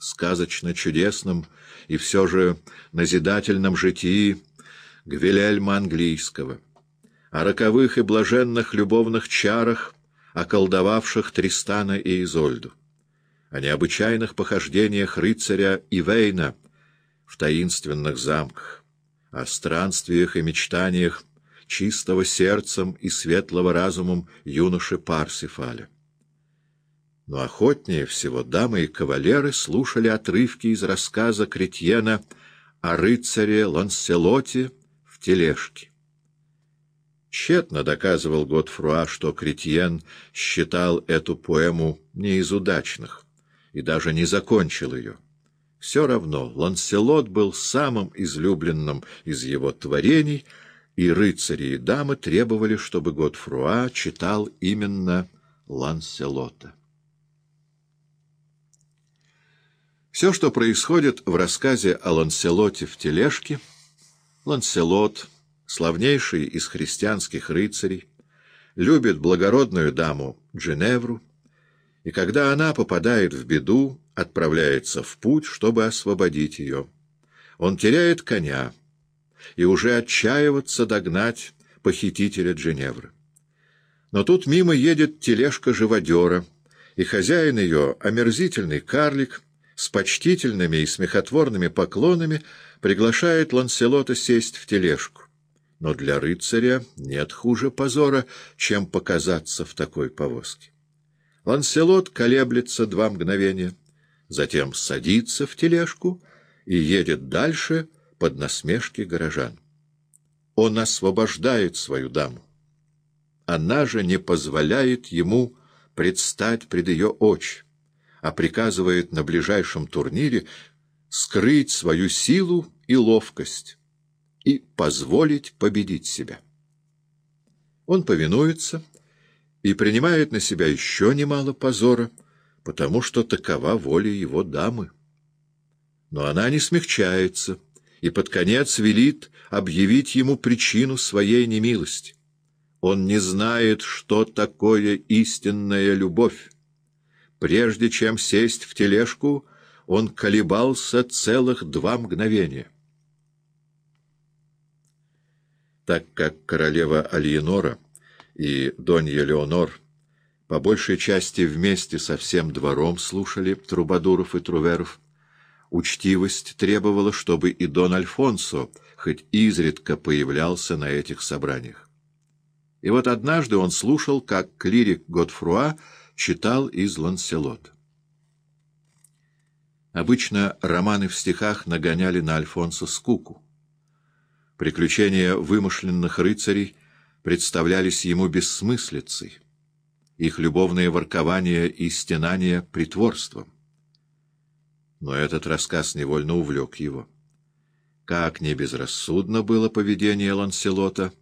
сказочно-чудесном и все же назидательном житии Гвилельма Английского, о роковых и блаженных любовных чарах, околдовавших Тристана и Изольду, о необычайных похождениях рыцаря Ивейна в таинственных замках, о странствиях и мечтаниях чистого сердцем и светлого разумом юноши Парсифаля. Но охотнее всего дамы и кавалеры слушали отрывки из рассказа Кретьена о рыцаре Ланселоте в тележке. Тщетно доказывал Готфруа, что Кретьен считал эту поэму не из удачных и даже не закончил ее. Все равно Ланселот был самым излюбленным из его творений, и рыцари и дамы требовали, чтобы Готфруа читал именно Ланселота. Все, что происходит в рассказе о Ланселоте в тележке, Ланселот, славнейший из христианских рыцарей, любит благородную даму Джиневру, и когда она попадает в беду, отправляется в путь, чтобы освободить ее. Он теряет коня и уже отчаивается догнать похитителя Джиневры. Но тут мимо едет тележка живодера, и хозяин ее, омерзительный карлик, с почтительными и смехотворными поклонами приглашает Ланселота сесть в тележку. Но для рыцаря нет хуже позора, чем показаться в такой повозке. Ланселот колеблется два мгновения, затем садится в тележку и едет дальше под насмешки горожан. Он освобождает свою даму. Она же не позволяет ему предстать пред ее очи а приказывает на ближайшем турнире скрыть свою силу и ловкость и позволить победить себя. Он повинуется и принимает на себя еще немало позора, потому что такова воля его дамы. Но она не смягчается и под конец велит объявить ему причину своей немилости. Он не знает, что такое истинная любовь. Прежде чем сесть в тележку, он колебался целых два мгновения. Так как королева Алиенора и Донья Леонор по большей части вместе со всем двором слушали трубадуров и труверов, учтивость требовала, чтобы и Дон Альфонсо хоть изредка появлялся на этих собраниях. И вот однажды он слушал, как клирик Готфруа читал из Ланселот. Обычно романы в стихах нагоняли на Альфонса скуку. Приключения вымышленных рыцарей представлялись ему бессмыслицей, их любовные воркования и стенания — притворством. Но этот рассказ невольно увлек его. Как не безрассудно было поведение Ланселота,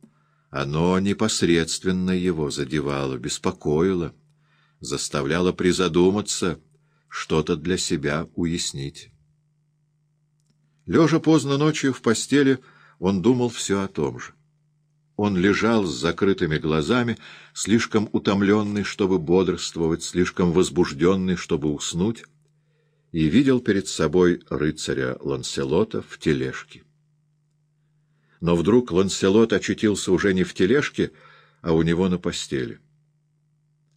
оно непосредственно его задевало, беспокоило — заставляла призадуматься, что-то для себя уяснить. Лежа поздно ночью в постели, он думал все о том же. Он лежал с закрытыми глазами, слишком утомленный, чтобы бодрствовать, слишком возбужденный, чтобы уснуть, и видел перед собой рыцаря Ланселота в тележке. Но вдруг Ланселот очутился уже не в тележке, а у него на постели.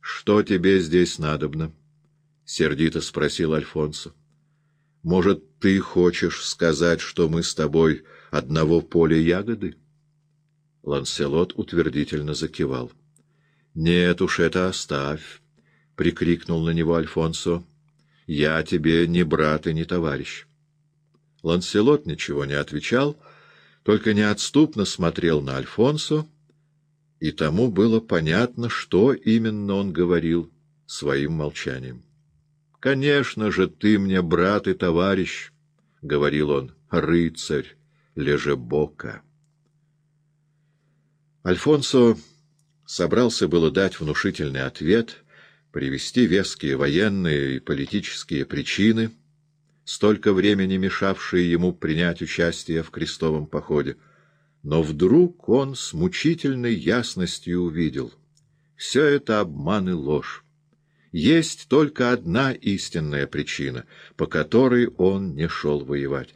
Что тебе здесь надобно? — сердито спросил Альфонсо. — Может, ты хочешь сказать, что мы с тобой одного поля ягоды? Ланселот утвердительно закивал. — Нет уж, это оставь, — прикрикнул на него Альфонсо. — Я тебе не брат и не товарищ. Ланселот ничего не отвечал, только неотступно смотрел на Альфонсо, и тому было понятно, что именно он говорил своим молчанием. «Конечно же, ты мне брат и товарищ», — говорил он, — «рыцарь Лежебока». Альфонсо собрался было дать внушительный ответ, привести веские военные и политические причины, столько времени мешавшие ему принять участие в крестовом походе, но вдруг он с мучительной ясностью увидел — все это обман и ложь, есть только одна истинная причина, по которой он не шел воевать.